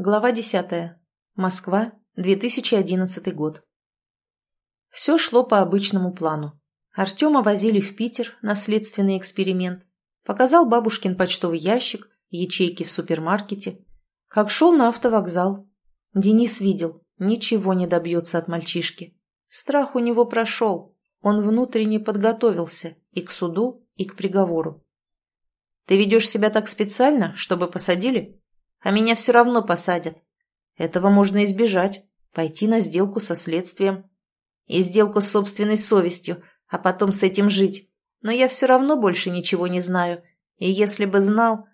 Глава 10. Москва, 2011 год. Все шло по обычному плану. Артема возили в Питер на следственный эксперимент. Показал бабушкин почтовый ящик, ячейки в супермаркете. Как шел на автовокзал. Денис видел, ничего не добьется от мальчишки. Страх у него прошел. Он внутренне подготовился и к суду, и к приговору. «Ты ведешь себя так специально, чтобы посадили?» А меня все равно посадят. Этого можно избежать, пойти на сделку со следствием. И сделку с собственной совестью, а потом с этим жить. Но я все равно больше ничего не знаю. И если бы знал...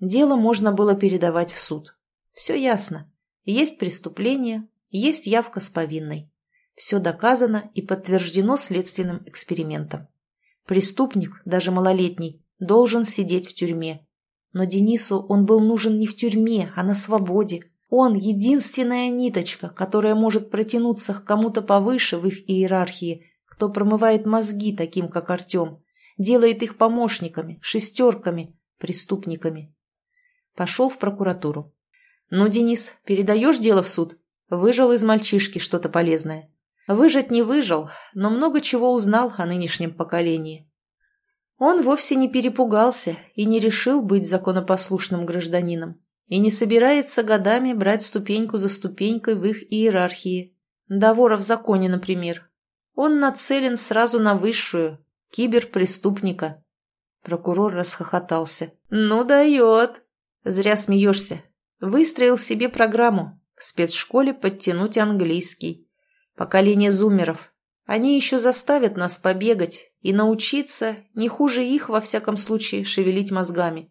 Дело можно было передавать в суд. Все ясно. Есть преступление, есть явка с повинной. Все доказано и подтверждено следственным экспериментом. Преступник, даже малолетний, должен сидеть в тюрьме, но Денису он был нужен не в тюрьме, а на свободе. Он — единственная ниточка, которая может протянуться к кому-то повыше в их иерархии, кто промывает мозги таким, как Артем, делает их помощниками, шестерками, преступниками. Пошел в прокуратуру. «Ну, Денис, передаешь дело в суд? Выжил из мальчишки что-то полезное». Выжить не выжил, но много чего узнал о нынешнем поколении. Он вовсе не перепугался и не решил быть законопослушным гражданином, и не собирается годами брать ступеньку за ступенькой в их иерархии. До вора в законе, например. Он нацелен сразу на высшую, киберпреступника. Прокурор расхохотался. «Ну, дает!» «Зря смеешься. Выстроил себе программу. В спецшколе подтянуть английский. Поколение зумеров. Они еще заставят нас побегать и научиться, не хуже их, во всяком случае, шевелить мозгами.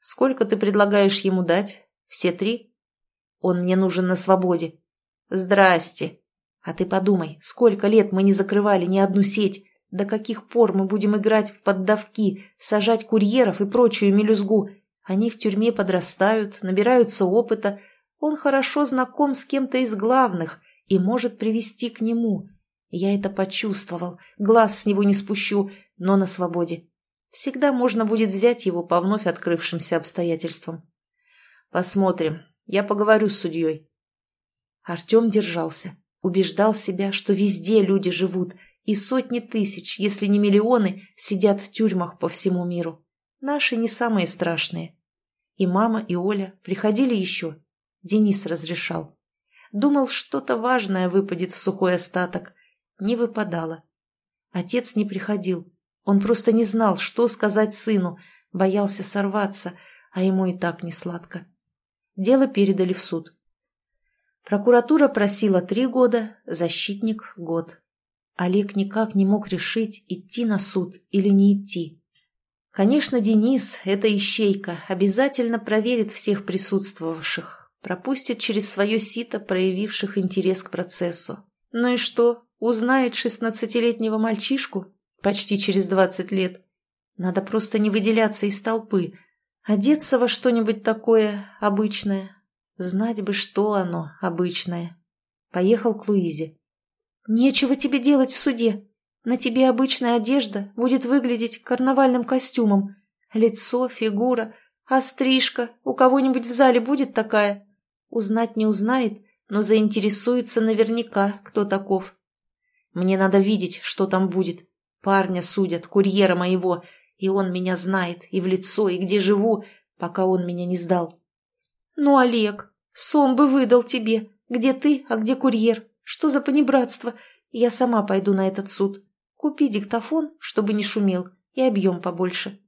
Сколько ты предлагаешь ему дать? Все три? Он мне нужен на свободе. Здрасте. А ты подумай, сколько лет мы не закрывали ни одну сеть, до каких пор мы будем играть в поддавки, сажать курьеров и прочую мелюзгу. Они в тюрьме подрастают, набираются опыта. Он хорошо знаком с кем-то из главных и может привести к нему – я это почувствовал, глаз с него не спущу, но на свободе. Всегда можно будет взять его по вновь открывшимся обстоятельствам. Посмотрим. Я поговорю с судьей. Артем держался, убеждал себя, что везде люди живут, и сотни тысяч, если не миллионы, сидят в тюрьмах по всему миру. Наши не самые страшные. И мама, и Оля приходили еще. Денис разрешал. Думал, что-то важное выпадет в сухой остаток, не выпадало. Отец не приходил. Он просто не знал, что сказать сыну, боялся сорваться, а ему и так не сладко. Дело передали в суд. Прокуратура просила три года, защитник – год. Олег никак не мог решить, идти на суд или не идти. Конечно, Денис, эта ищейка, обязательно проверит всех присутствовавших, пропустит через свое сито проявивших интерес к процессу. Ну и что? Узнает шестнадцатилетнего мальчишку почти через двадцать лет. Надо просто не выделяться из толпы, одеться во что-нибудь такое обычное. Знать бы, что оно обычное. Поехал к Луизе. «Нечего тебе делать в суде. На тебе обычная одежда будет выглядеть карнавальным костюмом. Лицо, фигура, а стрижка у кого-нибудь в зале будет такая? Узнать не узнает, но заинтересуется наверняка, кто таков. Мне надо видеть, что там будет. Парня судят, курьера моего, и он меня знает и в лицо, и где живу, пока он меня не сдал. Ну, Олег, сом бы выдал тебе, где ты, а где курьер. Что за понебратство? Я сама пойду на этот суд. Купи диктофон, чтобы не шумел, и объем побольше.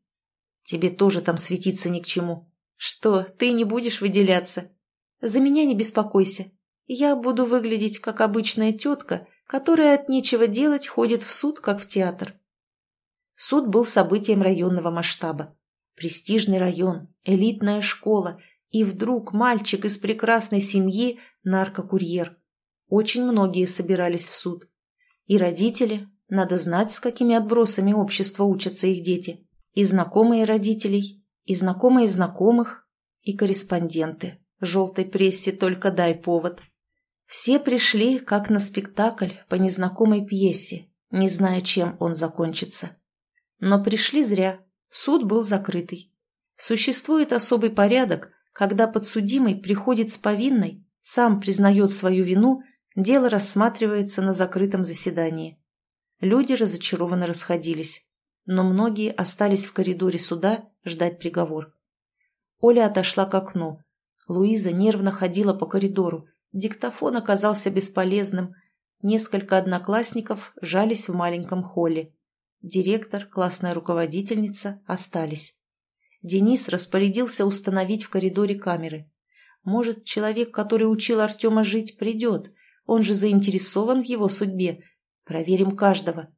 Тебе тоже там светиться ни к чему. Что, ты не будешь выделяться? За меня не беспокойся. Я буду выглядеть как обычная тетка, которая от нечего делать ходит в суд, как в театр. Суд был событием районного масштаба. Престижный район, элитная школа, и вдруг мальчик из прекрасной семьи – наркокурьер. Очень многие собирались в суд. И родители, надо знать, с какими отбросами общества учатся их дети, и знакомые родителей, и знакомые знакомых, и корреспонденты. Желтой прессе только дай повод. Все пришли, как на спектакль по незнакомой пьесе, не зная, чем он закончится. Но пришли зря, суд был закрытый. Существует особый порядок, Когда подсудимый приходит с повинной, сам признает свою вину, дело рассматривается на закрытом заседании. Люди разочарованно расходились, но многие остались в коридоре суда ждать приговор. Оля отошла к окну. Луиза нервно ходила по коридору. Диктофон оказался бесполезным. Несколько одноклассников жались в маленьком холле. Директор, классная руководительница остались. Денис распорядился установить в коридоре камеры. Может, человек, который учил Артема жить, придет. Он же заинтересован в его судьбе. Проверим каждого.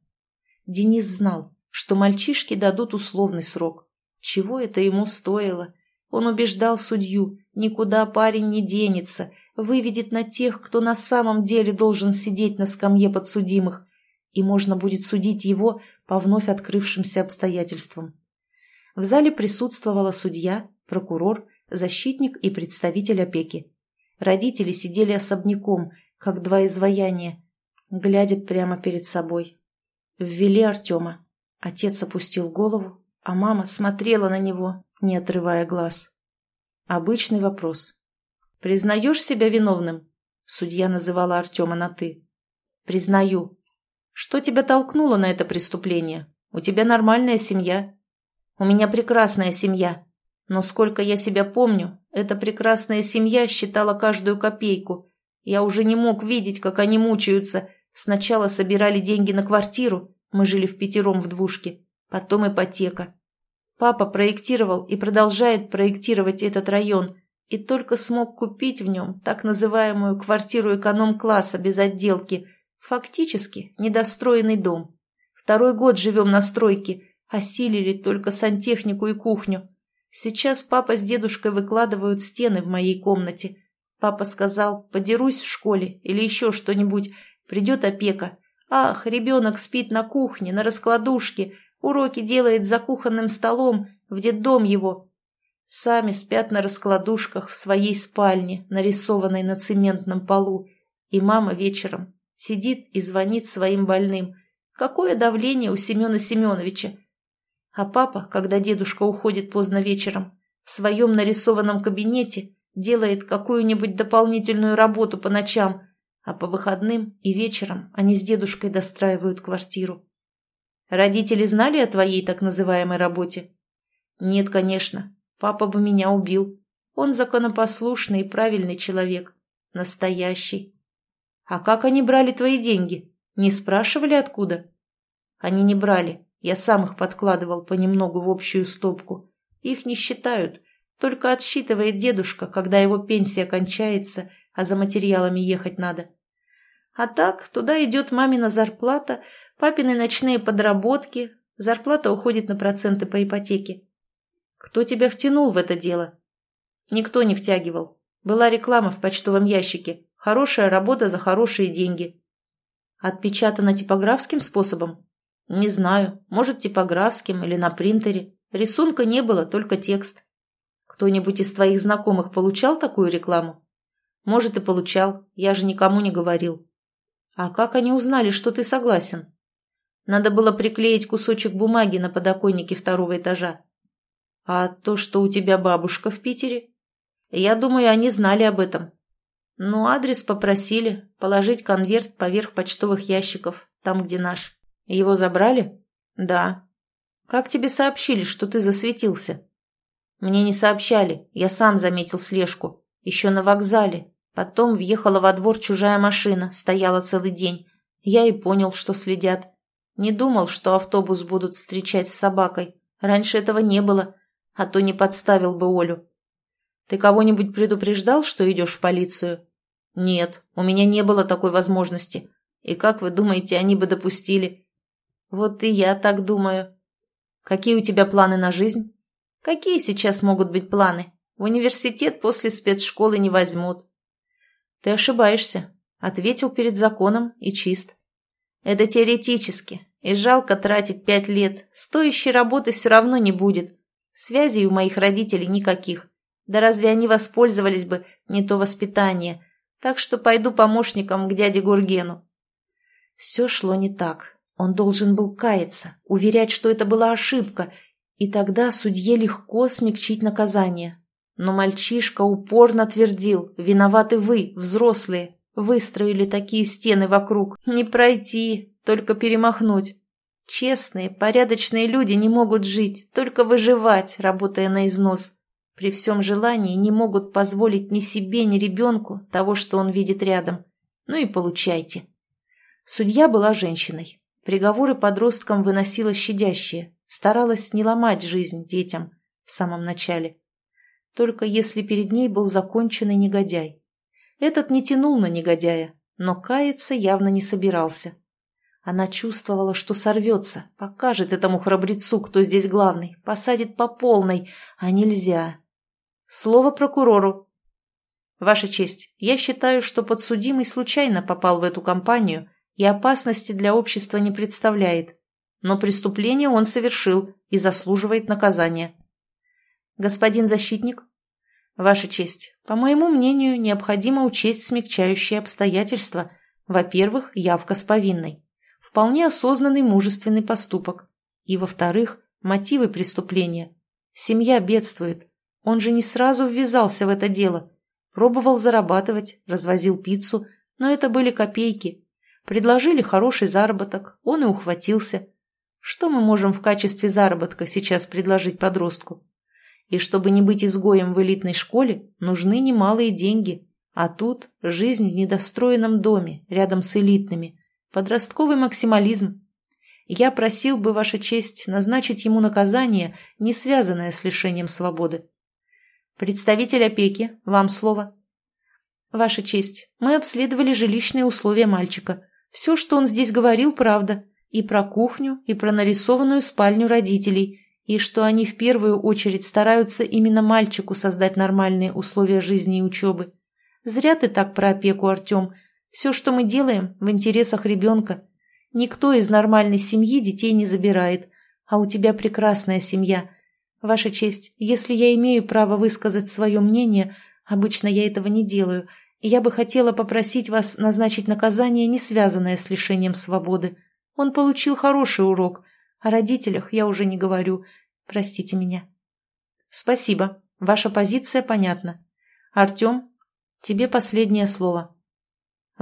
Денис знал, что мальчишке дадут условный срок. Чего это ему стоило? Он убеждал судью, никуда парень не денется, выведет на тех, кто на самом деле должен сидеть на скамье подсудимых, и можно будет судить его по вновь открывшимся обстоятельствам. В зале присутствовала судья, прокурор, защитник и представитель опеки. Родители сидели особняком, как два изваяния, глядя прямо перед собой. Ввели Артема. Отец опустил голову, а мама смотрела на него, не отрывая глаз. Обычный вопрос. «Признаешь себя виновным?» Судья называла Артема на «ты». «Признаю». «Что тебя толкнуло на это преступление? У тебя нормальная семья». «У меня прекрасная семья. Но сколько я себя помню, эта прекрасная семья считала каждую копейку. Я уже не мог видеть, как они мучаются. Сначала собирали деньги на квартиру, мы жили в пятером в двушке, потом ипотека. Папа проектировал и продолжает проектировать этот район, и только смог купить в нем так называемую квартиру эконом-класса без отделки, фактически недостроенный дом. Второй год живем на стройке, осилили только сантехнику и кухню. Сейчас папа с дедушкой выкладывают стены в моей комнате. Папа сказал, подерусь в школе или еще что-нибудь, придет опека. Ах, ребенок спит на кухне, на раскладушке, Уроки делает за кухонным столом, в детдом его. Сами спят на раскладушках в своей спальне, нарисованной на цементном полу. И мама вечером сидит и звонит своим больным. Какое давление у Семена Семеновича? А папа, когда дедушка уходит поздно вечером, в своем нарисованном кабинете делает какую-нибудь дополнительную работу по ночам, а по выходным и вечером они с дедушкой достраивают квартиру. Родители знали о твоей так называемой работе? Нет, конечно. Папа бы меня убил. Он законопослушный и правильный человек. Настоящий. А как они брали твои деньги? Не спрашивали откуда? Они не брали. Я сам их подкладывал понемногу в общую стопку. Их не считают. Только отсчитывает дедушка, когда его пенсия кончается, а за материалами ехать надо. А так, туда идет мамина зарплата, Папины ночные подработки, зарплата уходит на проценты по ипотеке. Кто тебя втянул в это дело? Никто не втягивал. Была реклама в почтовом ящике. Хорошая работа за хорошие деньги. Отпечатано типографским способом? Не знаю. Может, типографским или на принтере. Рисунка не было, только текст. Кто-нибудь из твоих знакомых получал такую рекламу? Может, и получал. Я же никому не говорил. А как они узнали, что ты согласен? Надо было приклеить кусочек бумаги на подоконнике второго этажа. А то, что у тебя бабушка в Питере? Я думаю, они знали об этом. Ну, адрес попросили, положить конверт поверх почтовых ящиков, там, где наш. Его забрали? Да. Как тебе сообщили, что ты засветился? Мне не сообщали, я сам заметил слежку. Еще на вокзале. Потом въехала во двор чужая машина, стояла целый день. Я и понял, что следят. Не думал, что автобус будут встречать с собакой. Раньше этого не было, а то не подставил бы Олю. Ты кого-нибудь предупреждал, что идешь в полицию? Нет, у меня не было такой возможности. И как вы думаете, они бы допустили? Вот и я так думаю. Какие у тебя планы на жизнь? Какие сейчас могут быть планы? В университет после спецшколы не возьмут. Ты ошибаешься. Ответил перед законом и чист. Это теоретически, и жалко тратить пять лет. Стоящей работы все равно не будет. Связей у моих родителей никаких. Да разве они воспользовались бы не то воспитание? Так что пойду помощником к дяде Гургену. Все шло не так. Он должен был каяться, уверять, что это была ошибка, и тогда судье легко смягчить наказание. Но мальчишка упорно твердил, виноваты вы, взрослые. Выстроили такие стены вокруг. Не пройти, только перемахнуть. Честные, порядочные люди не могут жить, только выживать, работая на износ. При всем желании не могут позволить ни себе, ни ребенку того, что он видит рядом. Ну и получайте. Судья была женщиной. Приговоры подросткам выносила щадящие, старалась не ломать жизнь детям в самом начале. Только если перед ней был законченный негодяй. Этот не тянул на негодяя, но каяться явно не собирался. Она чувствовала, что сорвется, покажет этому храбрецу, кто здесь главный, посадит по полной, а нельзя. Слово прокурору. Ваша честь, я считаю, что подсудимый случайно попал в эту компанию и опасности для общества не представляет. Но преступление он совершил и заслуживает наказания. Господин защитник? Ваша честь, по моему мнению, необходимо учесть смягчающие обстоятельства. Во-первых, явка с повинной. Вполне осознанный мужественный поступок. И, во-вторых, мотивы преступления. Семья бедствует. Он же не сразу ввязался в это дело. Пробовал зарабатывать, развозил пиццу, но это были копейки. Предложили хороший заработок, он и ухватился. Что мы можем в качестве заработка сейчас предложить подростку? И чтобы не быть изгоем в элитной школе, нужны немалые деньги. А тут жизнь в недостроенном доме, рядом с элитными. Подростковый максимализм. Я просил бы, Ваша честь, назначить ему наказание, не связанное с лишением свободы. Представитель опеки, вам слово. Ваша честь, мы обследовали жилищные условия мальчика. Все, что он здесь говорил, правда. И про кухню, и про нарисованную спальню родителей, и что они в первую очередь стараются именно мальчику создать нормальные условия жизни и учебы. Зря ты так про опеку, Артем. Все, что мы делаем, в интересах ребенка. Никто из нормальной семьи детей не забирает, а у тебя прекрасная семья. Ваша честь, если я имею право высказать свое мнение, обычно я этого не делаю – я бы хотела попросить вас назначить наказание, не связанное с лишением свободы. Он получил хороший урок. О родителях я уже не говорю. Простите меня. Спасибо. Ваша позиция понятна. Артем, тебе последнее слово.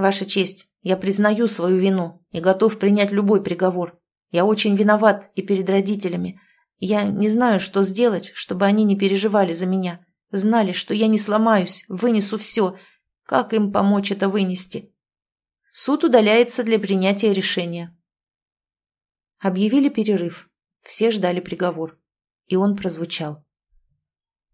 Ваша честь, я признаю свою вину и готов принять любой приговор. Я очень виноват и перед родителями. Я не знаю, что сделать, чтобы они не переживали за меня. Знали, что я не сломаюсь, вынесу все – как им помочь это вынести? Суд удаляется для принятия решения. Объявили перерыв. Все ждали приговор. И он прозвучал.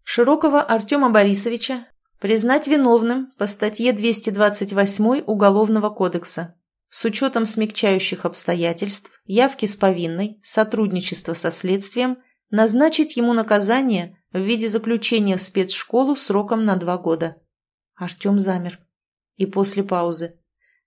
Широкого Артема Борисовича признать виновным по статье 228 Уголовного кодекса с учетом смягчающих обстоятельств, явки с повинной, сотрудничества со следствием, назначить ему наказание в виде заключения в спецшколу сроком на два года. Артем замер. И после паузы.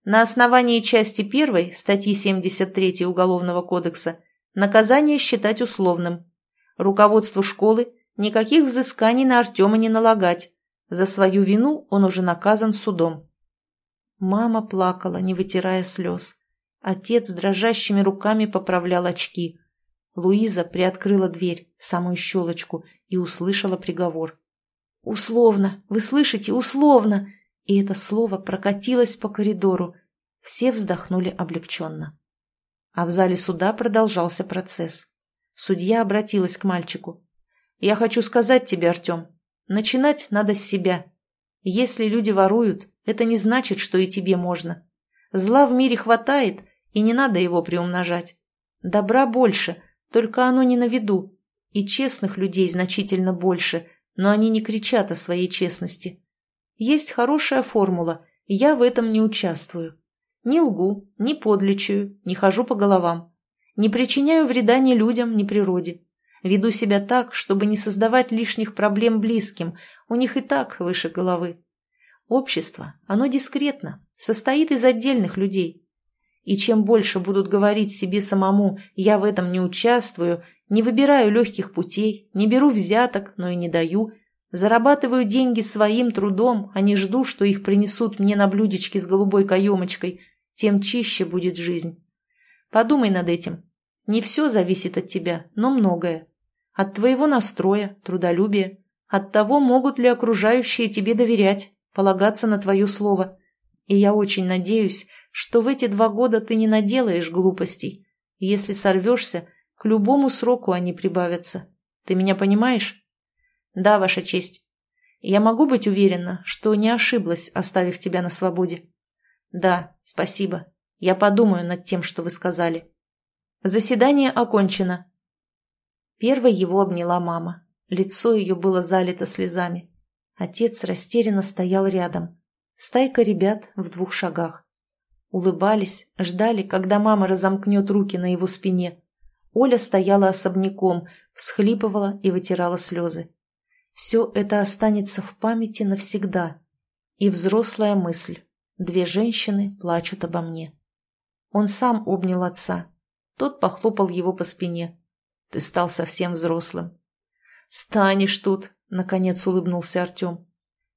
На основании части 1 статьи 73 Уголовного кодекса наказание считать условным. Руководству школы никаких взысканий на Артема не налагать. За свою вину он уже наказан судом. Мама плакала, не вытирая слез. Отец дрожащими руками поправлял очки. Луиза приоткрыла дверь, самую щелочку, и услышала приговор. «Условно! Вы слышите? Условно!» И это слово прокатилось по коридору. Все вздохнули облегченно. А в зале суда продолжался процесс. Судья обратилась к мальчику. «Я хочу сказать тебе, Артем, начинать надо с себя. Если люди воруют, это не значит, что и тебе можно. Зла в мире хватает, и не надо его приумножать. Добра больше, только оно не на виду, и честных людей значительно больше – но они не кричат о своей честности. Есть хорошая формула, я в этом не участвую. Не лгу, не подлечаю, не хожу по головам. Не причиняю вреда ни людям, ни природе. Веду себя так, чтобы не создавать лишних проблем близким, у них и так выше головы. Общество, оно дискретно, состоит из отдельных людей. И чем больше будут говорить себе самому «я в этом не участвую», не выбираю легких путей, не беру взяток, но и не даю. Зарабатываю деньги своим трудом, а не жду, что их принесут мне на блюдечке с голубой каемочкой. Тем чище будет жизнь. Подумай над этим. Не все зависит от тебя, но многое. От твоего настроя, трудолюбия, от того, могут ли окружающие тебе доверять, полагаться на твое слово. И я очень надеюсь, что в эти два года ты не наделаешь глупостей. Если сорвешься, к любому сроку они прибавятся. Ты меня понимаешь? Да, Ваша честь. Я могу быть уверена, что не ошиблась, оставив тебя на свободе? Да, спасибо. Я подумаю над тем, что вы сказали. Заседание окончено. Первой его обняла мама. Лицо ее было залито слезами. Отец растерянно стоял рядом. Стайка ребят в двух шагах. Улыбались, ждали, когда мама разомкнет руки на его спине. Оля стояла особняком, всхлипывала и вытирала слезы. Все это останется в памяти навсегда. И взрослая мысль. Две женщины плачут обо мне. Он сам обнял отца. Тот похлопал его по спине. Ты стал совсем взрослым. «Станешь тут», — наконец улыбнулся Артем.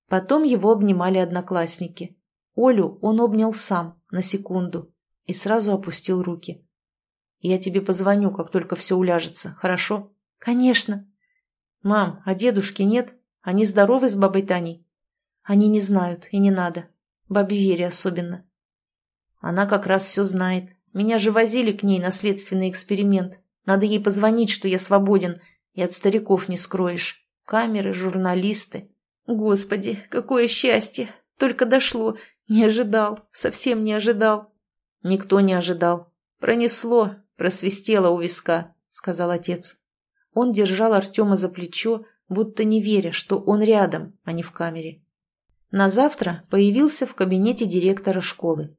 Потом его обнимали одноклассники. Олю он обнял сам, на секунду, и сразу опустил руки. «Я тебе позвоню, как только все уляжется, хорошо?» «Конечно». «Мам, а дедушки нет? Они здоровы с бабой Таней?» «Они не знают, и не надо. Бабе Вере особенно». «Она как раз все знает. Меня же возили к ней на следственный эксперимент. Надо ей позвонить, что я свободен, и от стариков не скроешь. Камеры, журналисты. Господи, какое счастье! Только дошло. Не ожидал, совсем не ожидал. Никто не ожидал. Пронесло, просвистело у виска, сказал отец. Он держал Артема за плечо, будто не веря, что он рядом, а не в камере. На завтра появился в кабинете директора школы.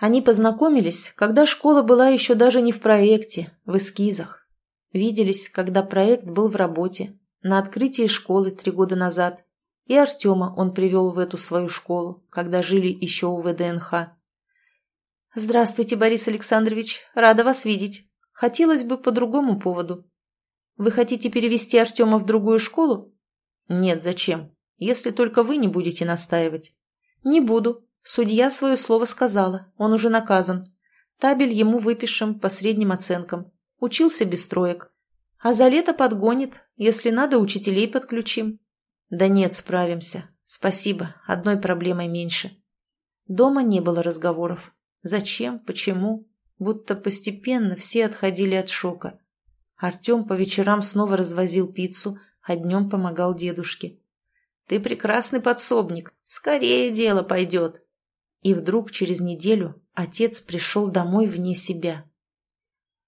Они познакомились, когда школа была еще даже не в проекте, в эскизах. Виделись, когда проект был в работе, на открытии школы три года назад, и Артема он привел в эту свою школу, когда жили еще у ВДНХ. «Здравствуйте, Борис Александрович, рада вас видеть. Хотелось бы по другому поводу. Вы хотите перевести Артема в другую школу?» «Нет, зачем? Если только вы не будете настаивать». «Не буду. Судья свое слово сказала, он уже наказан. Табель ему выпишем по средним оценкам. Учился без троек. А за лето подгонит. Если надо, учителей подключим. Да нет, справимся. Спасибо, одной проблемой меньше. Дома не было разговоров. Зачем? Почему? Будто постепенно все отходили от шока. Артем по вечерам снова развозил пиццу, а днем помогал дедушке. «Ты прекрасный подсобник. Скорее дело пойдет». И вдруг через неделю отец пришел домой вне себя.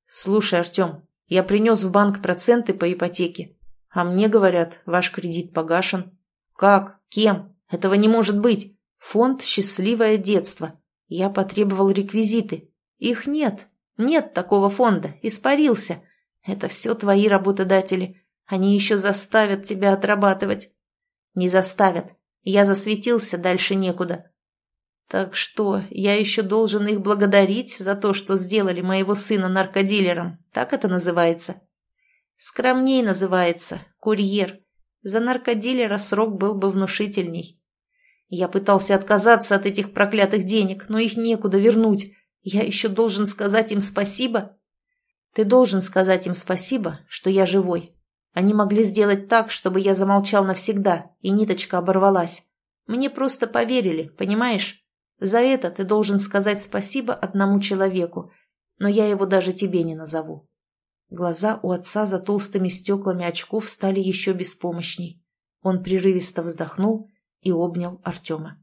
«Слушай, Артем, я принес в банк проценты по ипотеке, а мне говорят, ваш кредит погашен». «Как? Кем? Этого не может быть. Фонд «Счастливое детство». Я потребовал реквизиты. Их нет. Нет такого фонда. Испарился. Это все твои работодатели. Они еще заставят тебя отрабатывать». «Не заставят. Я засветился, дальше некуда. Так что я еще должен их благодарить за то, что сделали моего сына наркодилером. Так это называется? Скромней называется. Курьер. За наркодилера срок был бы внушительней. Я пытался отказаться от этих проклятых денег, но их некуда вернуть. Я еще должен сказать им спасибо? Ты должен сказать им спасибо, что я живой. Они могли сделать так, чтобы я замолчал навсегда, и ниточка оборвалась. Мне просто поверили, понимаешь? За это ты должен сказать спасибо одному человеку, но я его даже тебе не назову». Глаза у отца за толстыми стеклами очков стали еще беспомощней. Он прерывисто вздохнул и обнял Артема.